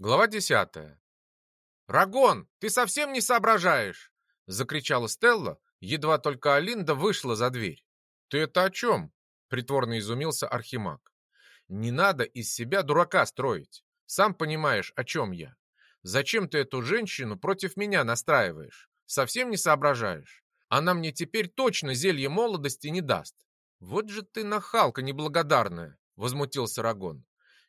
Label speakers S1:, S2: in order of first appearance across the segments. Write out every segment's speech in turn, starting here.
S1: Глава десятая. «Рагон, ты совсем не соображаешь!» — закричала Стелла, едва только Алинда вышла за дверь. «Ты это о чем?» — притворно изумился Архимаг. «Не надо из себя дурака строить. Сам понимаешь, о чем я. Зачем ты эту женщину против меня настраиваешь? Совсем не соображаешь? Она мне теперь точно зелье молодости не даст. Вот же ты нахалка неблагодарная!» — возмутился Рагон.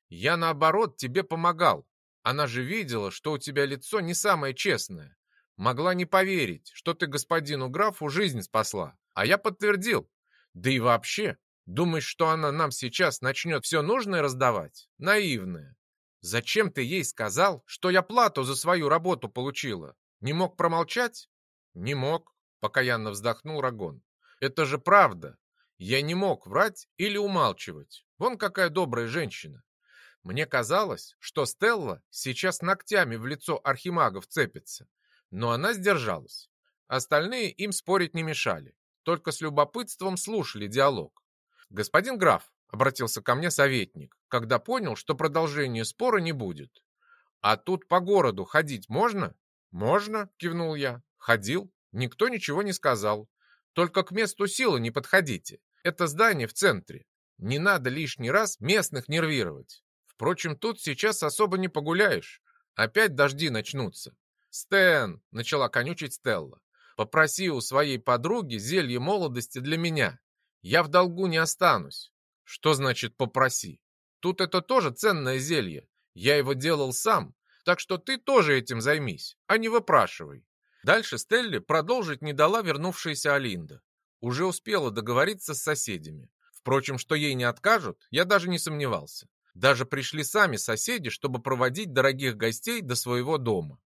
S1: «Я, наоборот, тебе помогал. Она же видела, что у тебя лицо не самое честное. Могла не поверить, что ты господину графу жизнь спасла. А я подтвердил. Да и вообще, думаешь, что она нам сейчас начнет все нужное раздавать? Наивная. Зачем ты ей сказал, что я плату за свою работу получила? Не мог промолчать? Не мог, покаянно вздохнул Рагон. Это же правда. Я не мог врать или умалчивать. Вон какая добрая женщина. Мне казалось, что Стелла сейчас ногтями в лицо архимага вцепится, но она сдержалась. Остальные им спорить не мешали, только с любопытством слушали диалог. «Господин граф», — обратился ко мне советник, когда понял, что продолжения спора не будет. «А тут по городу ходить можно?» «Можно», — кивнул я. «Ходил. Никто ничего не сказал. Только к месту силы не подходите. Это здание в центре. Не надо лишний раз местных нервировать. Впрочем, тут сейчас особо не погуляешь. Опять дожди начнутся. «Стэн!» — начала конючить Стелла. «Попроси у своей подруги зелье молодости для меня. Я в долгу не останусь». «Что значит «попроси»? Тут это тоже ценное зелье. Я его делал сам, так что ты тоже этим займись, а не выпрашивай». Дальше Стелле продолжить не дала вернувшаяся Алинда. Уже успела договориться с соседями. Впрочем, что ей не откажут, я даже не сомневался. Даже пришли сами соседи, чтобы проводить дорогих гостей до своего дома.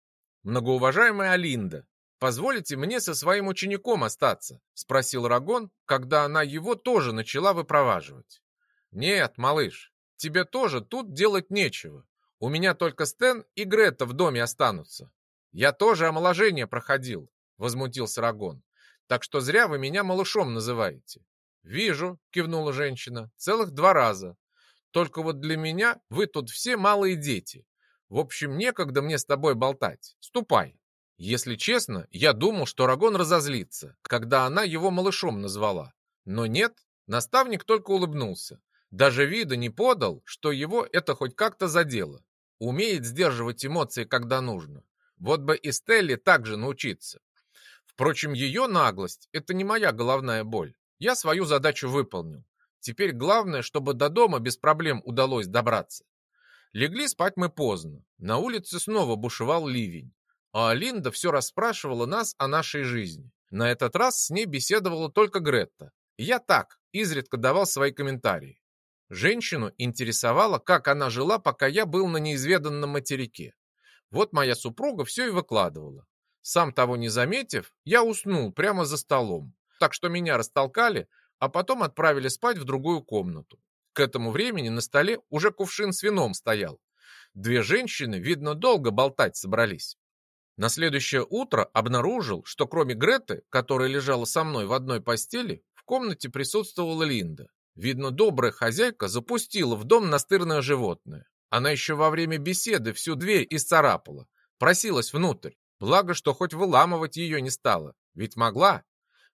S1: Многоуважаемая Алинда, позволите мне со своим учеником остаться? Спросил Рагон, когда она его тоже начала выпроваживать. Нет, малыш, тебе тоже тут делать нечего. У меня только Стэн и Грета в доме останутся. Я тоже омоложение проходил, возмутился Рагон. Так что зря вы меня малышом называете. Вижу, кивнула женщина, целых два раза. Только вот для меня вы тут все малые дети. В общем, некогда мне с тобой болтать. Ступай. Если честно, я думал, что Рагон разозлится, когда она его малышом назвала. Но нет, наставник только улыбнулся. Даже вида не подал, что его это хоть как-то задело. Умеет сдерживать эмоции, когда нужно. Вот бы и Стелле также научиться. Впрочем, ее наглость – это не моя головная боль. Я свою задачу выполнил. Теперь главное, чтобы до дома без проблем удалось добраться. Легли спать мы поздно. На улице снова бушевал ливень. А Алинда все расспрашивала нас о нашей жизни. На этот раз с ней беседовала только Гретта. я так, изредка давал свои комментарии. Женщину интересовало, как она жила, пока я был на неизведанном материке. Вот моя супруга все и выкладывала. Сам того не заметив, я уснул прямо за столом. Так что меня растолкали, а потом отправили спать в другую комнату. К этому времени на столе уже кувшин с вином стоял. Две женщины, видно, долго болтать собрались. На следующее утро обнаружил, что кроме Греты, которая лежала со мной в одной постели, в комнате присутствовала Линда. Видно, добрая хозяйка запустила в дом настырное животное. Она еще во время беседы всю дверь исцарапала, просилась внутрь. Благо, что хоть выламывать ее не стала, ведь могла.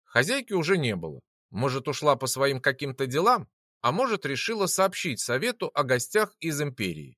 S1: Хозяйки уже не было. Может, ушла по своим каким-то делам, а может, решила сообщить совету о гостях из империи.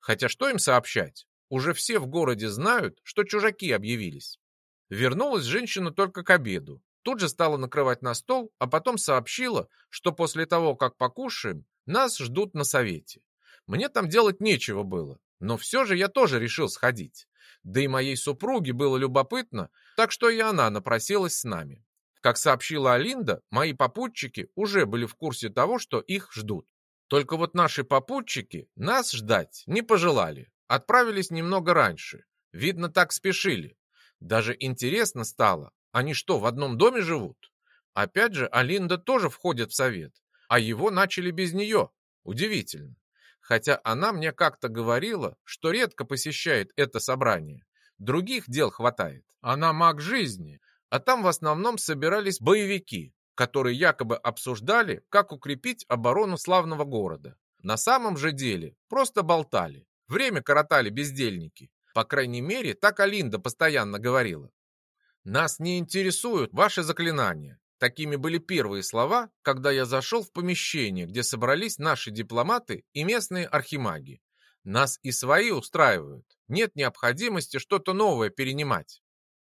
S1: Хотя что им сообщать? Уже все в городе знают, что чужаки объявились. Вернулась женщина только к обеду. Тут же стала накрывать на стол, а потом сообщила, что после того, как покушаем, нас ждут на совете. Мне там делать нечего было, но все же я тоже решил сходить. Да и моей супруге было любопытно, так что и она напросилась с нами. Как сообщила Алинда, мои попутчики уже были в курсе того, что их ждут. Только вот наши попутчики нас ждать не пожелали. Отправились немного раньше. Видно, так спешили. Даже интересно стало, они что, в одном доме живут? Опять же, Алинда тоже входит в совет, а его начали без нее. Удивительно. Хотя она мне как-то говорила, что редко посещает это собрание. Других дел хватает. Она маг жизни, а там в основном собирались боевики, которые якобы обсуждали, как укрепить оборону славного города. На самом же деле просто болтали. Время коротали бездельники. По крайней мере, так Алинда постоянно говорила. Нас не интересуют ваши заклинания. Такими были первые слова, когда я зашел в помещение, где собрались наши дипломаты и местные архимаги. Нас и свои устраивают. Нет необходимости что-то новое перенимать.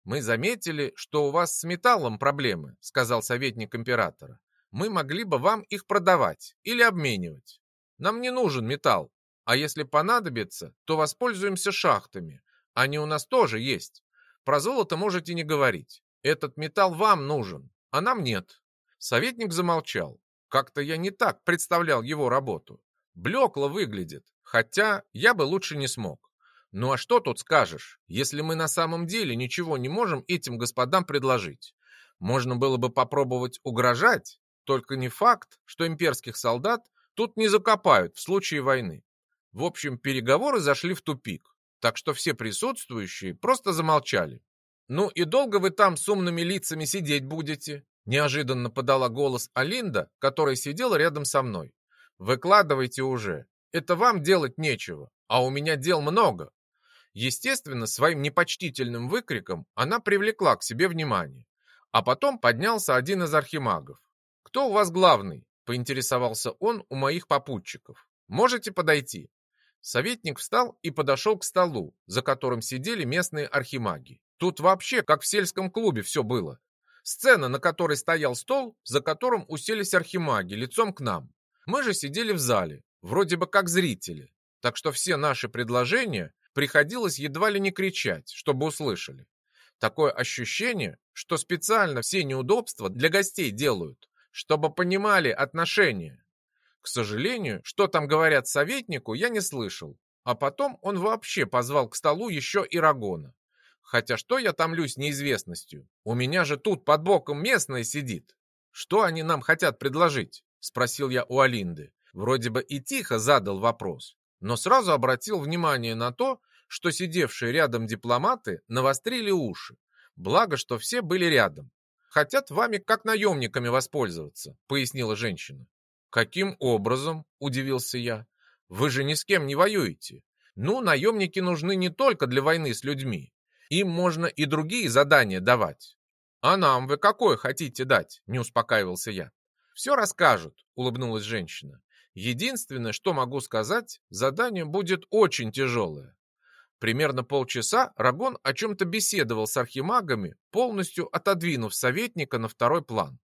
S1: Мы заметили, что у вас с металлом проблемы, сказал советник императора. Мы могли бы вам их продавать или обменивать. Нам не нужен металл, а если понадобится, то воспользуемся шахтами. Они у нас тоже есть. Про золото можете не говорить. Этот металл вам нужен, а нам нет. Советник замолчал. Как-то я не так представлял его работу. Блекло выглядит, хотя я бы лучше не смог. Ну а что тут скажешь, если мы на самом деле ничего не можем этим господам предложить? Можно было бы попробовать угрожать, только не факт, что имперских солдат тут не закопают в случае войны. В общем, переговоры зашли в тупик, так что все присутствующие просто замолчали. «Ну и долго вы там с умными лицами сидеть будете?» Неожиданно подала голос Алинда, которая сидела рядом со мной. «Выкладывайте уже. Это вам делать нечего, а у меня дел много». Естественно, своим непочтительным выкриком она привлекла к себе внимание. А потом поднялся один из архимагов. «Кто у вас главный?» – поинтересовался он у моих попутчиков. «Можете подойти?» Советник встал и подошел к столу, за которым сидели местные архимаги. Тут вообще как в сельском клубе все было. Сцена, на которой стоял стол, за которым уселись архимаги лицом к нам. Мы же сидели в зале, вроде бы как зрители. Так что все наши предложения приходилось едва ли не кричать, чтобы услышали. Такое ощущение, что специально все неудобства для гостей делают, чтобы понимали отношения. К сожалению, что там говорят советнику, я не слышал. А потом он вообще позвал к столу еще и Рагона. Хотя что я томлюсь неизвестностью? У меня же тут под боком местная сидит. Что они нам хотят предложить? Спросил я у Алинды. Вроде бы и тихо задал вопрос, но сразу обратил внимание на то, что сидевшие рядом дипломаты навострили уши. Благо, что все были рядом. Хотят вами как наемниками воспользоваться, пояснила женщина. Каким образом? Удивился я. Вы же ни с кем не воюете. Ну, наемники нужны не только для войны с людьми. Им можно и другие задания давать. А нам вы какое хотите дать? Не успокаивался я. Все расскажут, улыбнулась женщина. Единственное, что могу сказать, задание будет очень тяжелое. Примерно полчаса Рагон о чем-то беседовал с архимагами, полностью отодвинув советника на второй план.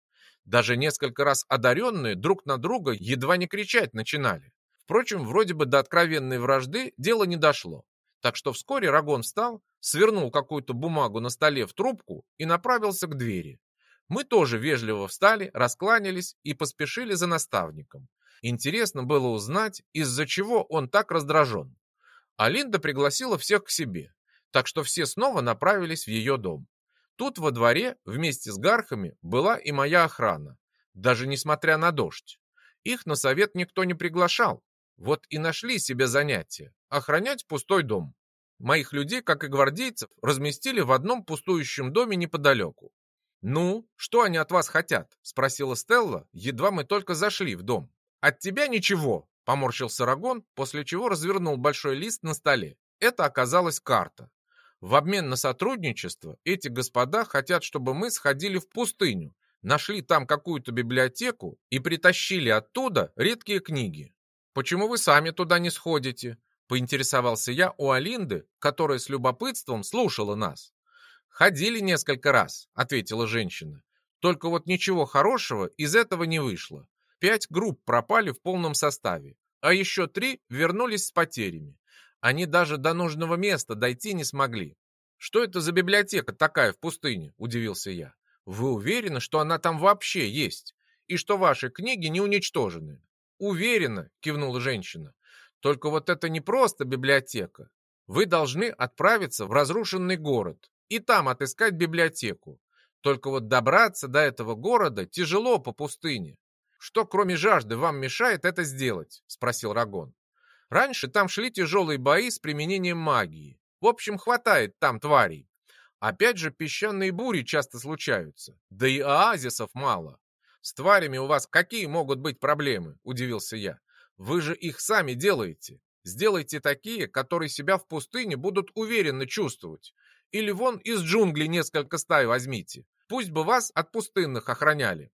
S1: Даже несколько раз одаренные друг на друга едва не кричать начинали. Впрочем, вроде бы до откровенной вражды дело не дошло. Так что вскоре Рагон встал, свернул какую-то бумагу на столе в трубку и направился к двери. Мы тоже вежливо встали, раскланялись и поспешили за наставником. Интересно было узнать, из-за чего он так раздражен. Алинда пригласила всех к себе, так что все снова направились в ее дом. Тут во дворе вместе с гархами была и моя охрана, даже несмотря на дождь. Их на совет никто не приглашал, вот и нашли себе занятие – охранять пустой дом. Моих людей, как и гвардейцев, разместили в одном пустующем доме неподалеку. «Ну, что они от вас хотят?» – спросила Стелла, едва мы только зашли в дом. «От тебя ничего», – поморщился Рагон, после чего развернул большой лист на столе. Это оказалась карта. В обмен на сотрудничество эти господа хотят, чтобы мы сходили в пустыню, нашли там какую-то библиотеку и притащили оттуда редкие книги. Почему вы сами туда не сходите? Поинтересовался я у Алинды, которая с любопытством слушала нас. «Ходили несколько раз», — ответила женщина. «Только вот ничего хорошего из этого не вышло. Пять групп пропали в полном составе, а еще три вернулись с потерями. Они даже до нужного места дойти не смогли. «Что это за библиотека такая в пустыне?» – удивился я. «Вы уверены, что она там вообще есть? И что ваши книги не уничтожены?» «Уверена», – кивнула женщина. Только вот это не просто библиотека. Вы должны отправиться в разрушенный город и там отыскать библиотеку. Только вот добраться до этого города тяжело по пустыне. Что кроме жажды вам мешает это сделать? Спросил Рагон. Раньше там шли тяжелые бои с применением магии. В общем, хватает там тварей. Опять же, песчаные бури часто случаются. Да и оазисов мало. С тварями у вас какие могут быть проблемы? Удивился я. Вы же их сами делаете. Сделайте такие, которые себя в пустыне будут уверенно чувствовать. Или вон из джунглей несколько стай возьмите. Пусть бы вас от пустынных охраняли.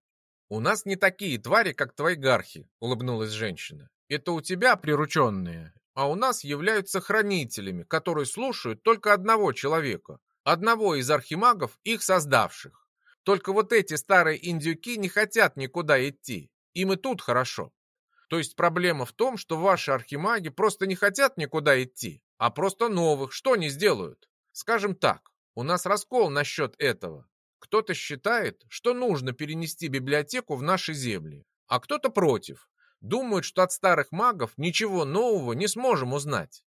S1: У нас не такие твари, как твои гархи, улыбнулась женщина. Это у тебя прирученные, а у нас являются хранителями, которые слушают только одного человека, одного из архимагов, их создавших. Только вот эти старые индюки не хотят никуда идти. Им и тут хорошо. То есть проблема в том, что ваши архимаги просто не хотят никуда идти, а просто новых что не сделают. Скажем так, у нас раскол насчет этого. Кто-то считает, что нужно перенести библиотеку в наши земли, а кто-то против. Думают, что от старых магов ничего нового не сможем узнать.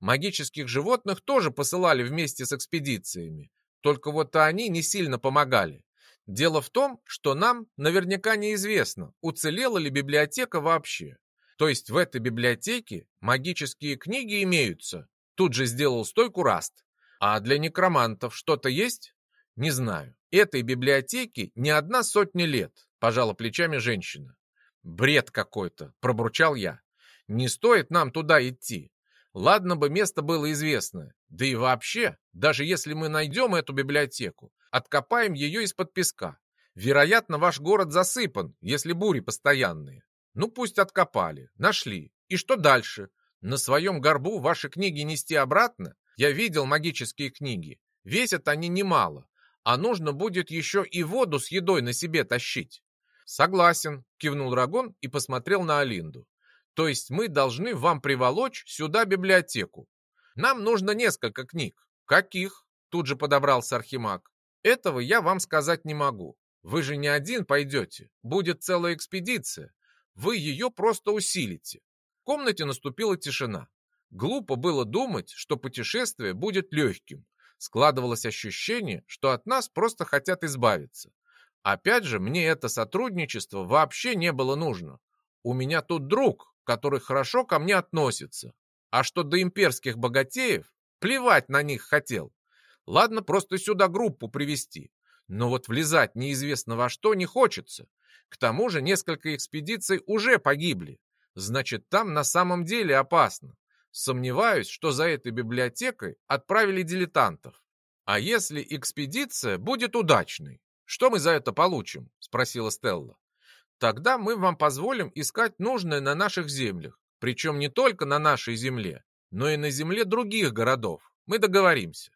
S1: Магических животных тоже посылали вместе с экспедициями, только вот они не сильно помогали. Дело в том, что нам наверняка неизвестно, уцелела ли библиотека вообще. То есть в этой библиотеке магические книги имеются. Тут же сделал стойку Раст. А для некромантов что-то есть? Не знаю. Этой библиотеке не одна сотня лет, пожала плечами женщина. Бред какой-то, пробурчал я. Не стоит нам туда идти. Ладно бы место было известное. Да и вообще, даже если мы найдем эту библиотеку, Откопаем ее из-под песка. Вероятно, ваш город засыпан, если бури постоянные. Ну, пусть откопали, нашли. И что дальше? На своем горбу ваши книги нести обратно? Я видел магические книги. Весят они немало, а нужно будет еще и воду с едой на себе тащить. Согласен, кивнул Рагон и посмотрел на Алинду. То есть мы должны вам приволочь сюда библиотеку. Нам нужно несколько книг. Каких? Тут же подобрался Архимаг. Этого я вам сказать не могу. Вы же не один пойдете, будет целая экспедиция. Вы ее просто усилите. В комнате наступила тишина. Глупо было думать, что путешествие будет легким. Складывалось ощущение, что от нас просто хотят избавиться. Опять же, мне это сотрудничество вообще не было нужно. У меня тут друг, который хорошо ко мне относится. А что до имперских богатеев, плевать на них хотел. Ладно, просто сюда группу привести, но вот влезать неизвестно во что не хочется. К тому же несколько экспедиций уже погибли. Значит, там на самом деле опасно. Сомневаюсь, что за этой библиотекой отправили дилетантов. А если экспедиция будет удачной? Что мы за это получим? Спросила Стелла. Тогда мы вам позволим искать нужное на наших землях. Причем не только на нашей земле, но и на земле других городов. Мы договоримся.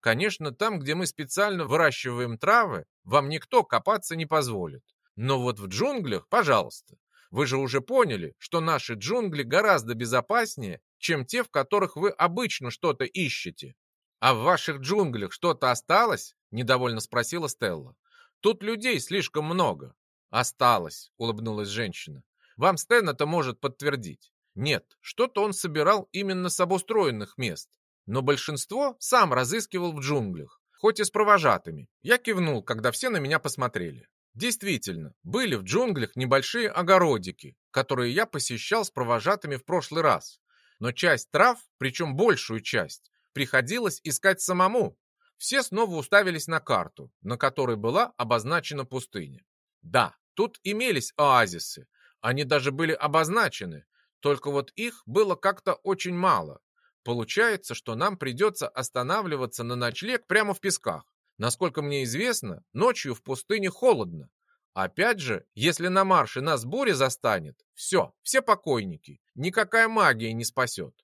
S1: Конечно, там, где мы специально выращиваем травы, вам никто копаться не позволит. Но вот в джунглях, пожалуйста. Вы же уже поняли, что наши джунгли гораздо безопаснее, чем те, в которых вы обычно что-то ищете. А в ваших джунглях что-то осталось? Недовольно спросила Стелла. Тут людей слишком много. Осталось, улыбнулась женщина. Вам Стэн это может подтвердить. Нет, что-то он собирал именно с обустроенных мест. Но большинство сам разыскивал в джунглях, хоть и с провожатыми. Я кивнул, когда все на меня посмотрели. Действительно, были в джунглях небольшие огородики, которые я посещал с провожатыми в прошлый раз. Но часть трав, причем большую часть, приходилось искать самому. Все снова уставились на карту, на которой была обозначена пустыня. Да, тут имелись оазисы, они даже были обозначены, только вот их было как-то очень мало, Получается, что нам придется останавливаться на ночлег прямо в песках. Насколько мне известно, ночью в пустыне холодно. Опять же, если на марше нас буря застанет, все, все покойники, никакая магия не спасет.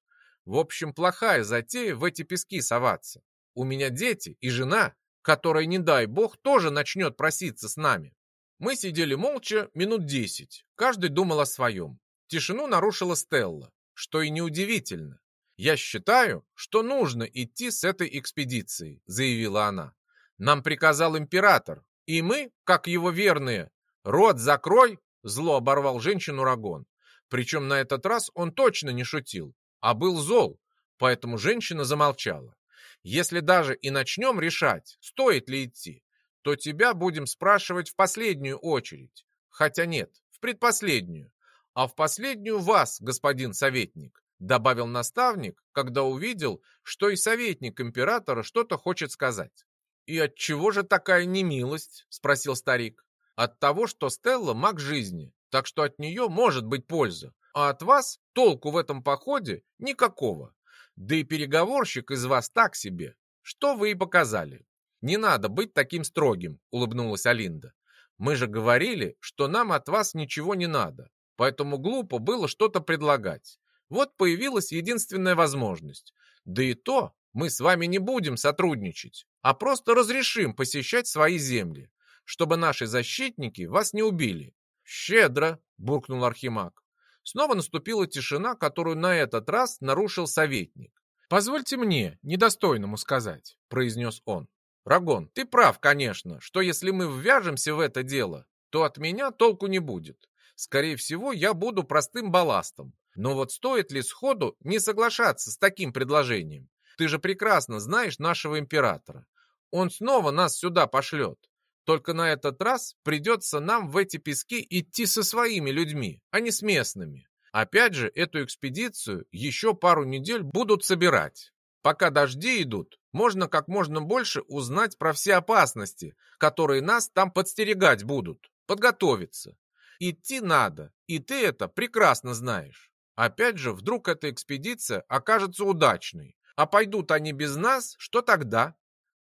S1: В общем, плохая затея в эти пески соваться. У меня дети и жена, которая, не дай бог, тоже начнет проситься с нами. Мы сидели молча минут десять, каждый думал о своем. Тишину нарушила Стелла, что и неудивительно. «Я считаю, что нужно идти с этой экспедицией», — заявила она. «Нам приказал император, и мы, как его верные, рот закрой!» — зло оборвал женщину Рагон. Причем на этот раз он точно не шутил, а был зол, поэтому женщина замолчала. «Если даже и начнем решать, стоит ли идти, то тебя будем спрашивать в последнюю очередь. Хотя нет, в предпоследнюю. А в последнюю вас, господин советник добавил наставник, когда увидел, что и советник императора что-то хочет сказать. «И от чего же такая немилость?» – спросил старик. «От того, что Стелла маг жизни, так что от нее может быть польза, а от вас толку в этом походе никакого. Да и переговорщик из вас так себе. Что вы и показали. Не надо быть таким строгим, улыбнулась Алинда. Мы же говорили, что нам от вас ничего не надо, поэтому глупо было что-то предлагать. Вот появилась единственная возможность. Да и то мы с вами не будем сотрудничать, а просто разрешим посещать свои земли, чтобы наши защитники вас не убили. Щедро, буркнул Архимаг. Снова наступила тишина, которую на этот раз нарушил советник. «Позвольте мне, недостойному сказать», — произнес он. «Рагон, ты прав, конечно, что если мы ввяжемся в это дело, то от меня толку не будет. Скорее всего, я буду простым балластом. Но вот стоит ли сходу не соглашаться с таким предложением? Ты же прекрасно знаешь нашего императора. Он снова нас сюда пошлет. Только на этот раз придется нам в эти пески идти со своими людьми, а не с местными. Опять же, эту экспедицию еще пару недель будут собирать. Пока дожди идут, можно как можно больше узнать про все опасности, которые нас там подстерегать будут, подготовиться. Идти надо, и ты это прекрасно знаешь. Опять же, вдруг эта экспедиция окажется удачной, а пойдут они без нас, что тогда?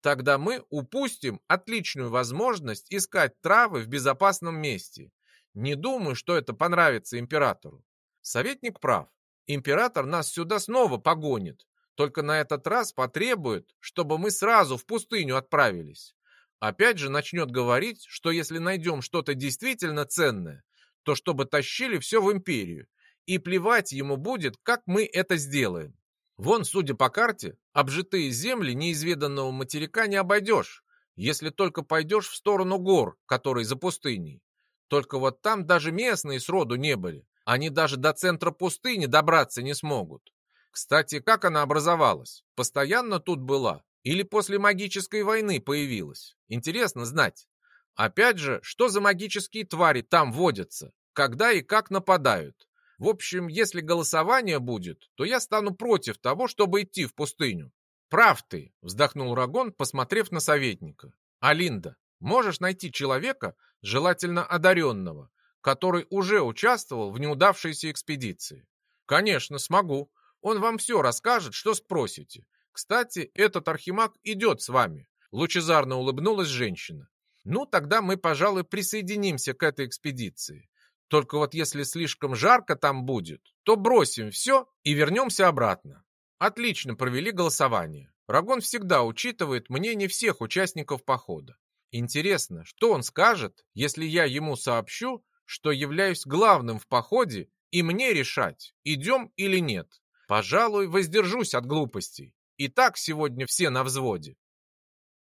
S1: Тогда мы упустим отличную возможность искать травы в безопасном месте. Не думаю, что это понравится императору. Советник прав. Император нас сюда снова погонит. Только на этот раз потребует, чтобы мы сразу в пустыню отправились. Опять же начнет говорить, что если найдем что-то действительно ценное, то чтобы тащили все в империю. И плевать ему будет, как мы это сделаем. Вон, судя по карте, обжитые земли неизведанного материка не обойдешь, если только пойдешь в сторону гор, которые за пустыней. Только вот там даже местные сроду не были. Они даже до центра пустыни добраться не смогут. Кстати, как она образовалась? Постоянно тут была? Или после магической войны появилась? Интересно знать. Опять же, что за магические твари там водятся? Когда и как нападают? В общем, если голосование будет, то я стану против того, чтобы идти в пустыню. Прав ты, вздохнул Рагон, посмотрев на советника. Алинда, можешь найти человека, желательно одаренного, который уже участвовал в неудавшейся экспедиции? Конечно, смогу. Он вам все расскажет, что спросите. Кстати, этот архимаг идет с вами. Лучезарно улыбнулась женщина. Ну, тогда мы, пожалуй, присоединимся к этой экспедиции. Только вот если слишком жарко там будет, то бросим все и вернемся обратно. Отлично провели голосование. Рагон всегда учитывает мнение всех участников похода. Интересно, что он скажет, если я ему сообщу, что являюсь главным в походе, и мне решать, идем или нет. Пожалуй, воздержусь от глупостей. И так сегодня все на взводе.